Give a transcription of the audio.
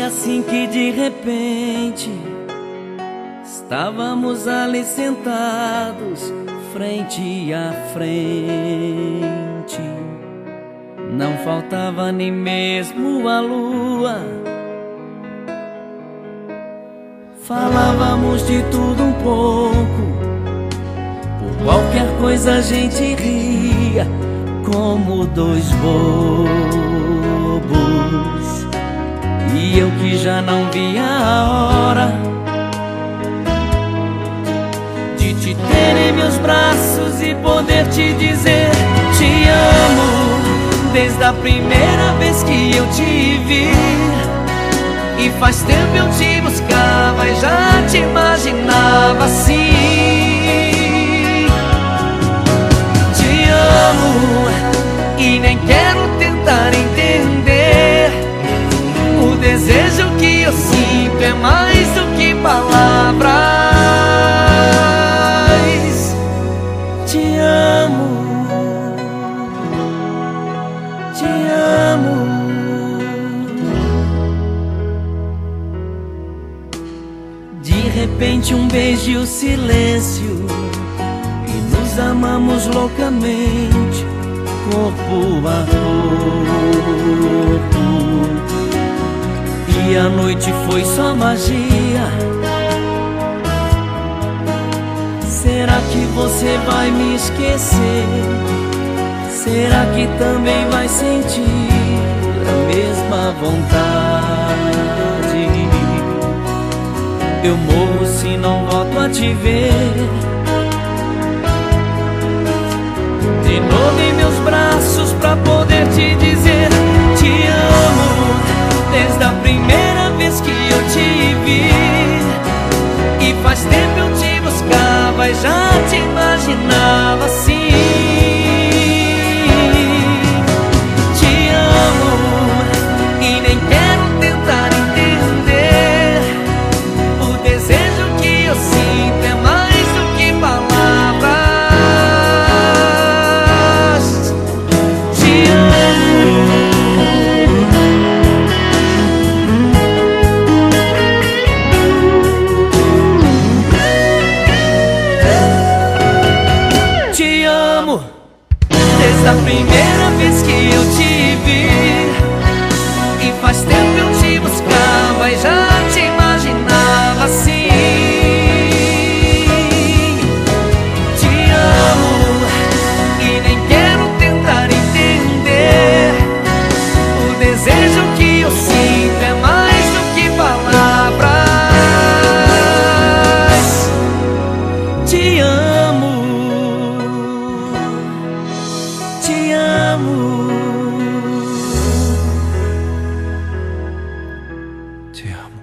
assim que de repente estávamos ali sentados frente a frente. Não faltava nem mesmo a lua. Falávamos de tudo um pouco. Por qualquer coisa a gente ria como dois bobos. E eu que já não via a hora de te ter em meus braços e poder te dizer te amo desde a primeira vez que eu te vi. E faz tempo eu te buscava e já te imaginava assim. É mais do que palavras. Te amo, te amo. De repente um beijo e o silêncio E nos amamos loucamente Corpo a corpo E a noite foi só magia Será que você vai me esquecer? Será que também vai sentir a mesma vontade? Eu morro se não volto a te ver De novo em meus Essa primeira vez que eu te te amo. Te amo.